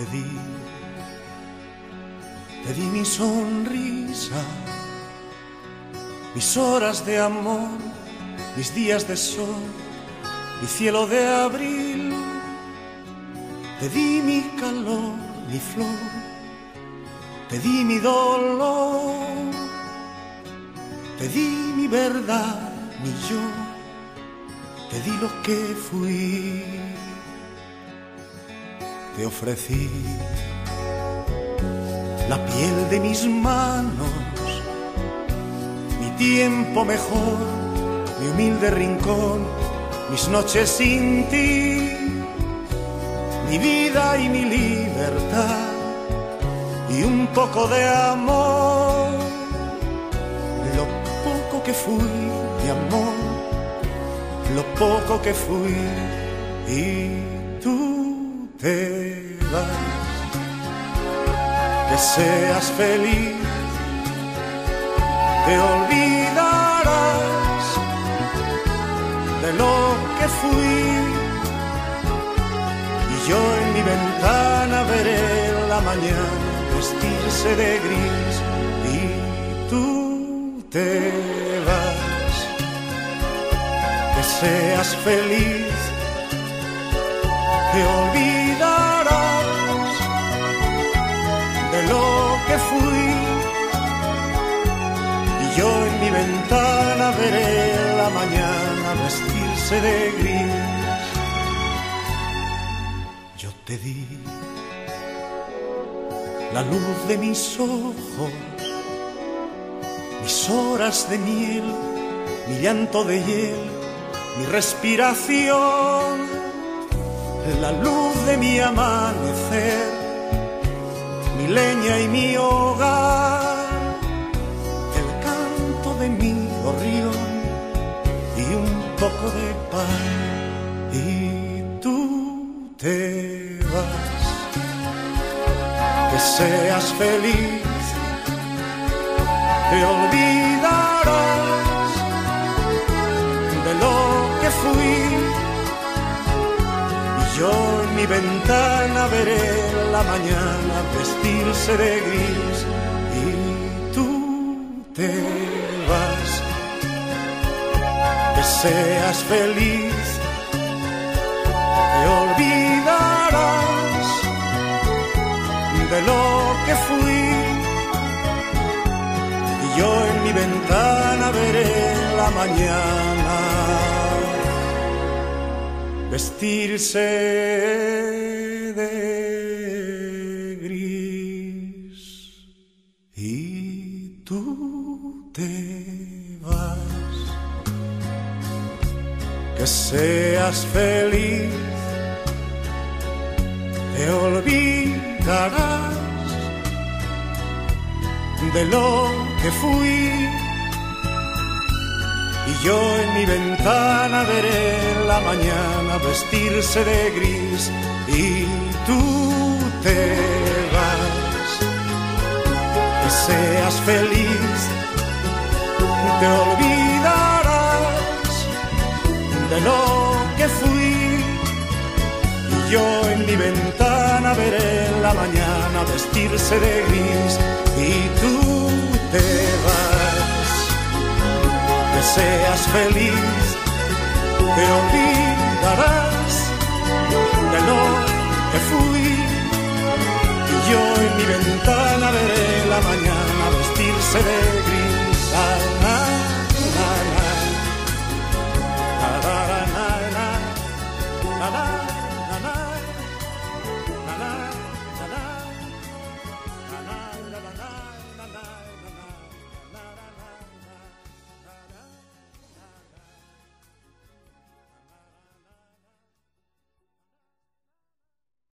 te di, te di mi sonrisa, mis horas de amor, mis días de sol, mi cielo de abril, te di mi calor, mi flor, te di mi dolor, te di mi verdad, mi yo, te di lo que fui te ofrecí la piel de mis manos, mi tiempo mejor, mi humilde rincón, mis noches sin ti, mi vida y mi libertad y un poco de amor, lo poco que fui de amor, lo poco que fui y te vas. Que seas feliz, te olvidarás de lo que fui. Y yo en mi ventana veré la mañana vestirse de gris y tú te vas. Que seas feliz te olvidarás ventana veré la mañana vestirse de gris. Yo te di la luz de mis ojos, mis horas de miel, mi llanto de hiel, mi respiración la luz de mi amanecer, mi leña y mi hogar, de pan. Y tú te vas, que seas feliz, te olvidarás de lo que fui yo en mi ventana veré la mañana vestirse de gris y tú te vas. Que seas feliz, te olvidarás de lo que fui. Y yo en mi ventana veré la mañana vestirse de gris y tú te Que seas feliz, te olvidarás de lo que fui. Y yo en mi ventana veré la mañana vestirse de gris y tú te vas. Que seas feliz, te olvidarás la mañana vestirse de gris y tú te vas que seas feliz, te olvidarás de lo que fui. Y yo en mi ventana veré la mañana vestirse de gris.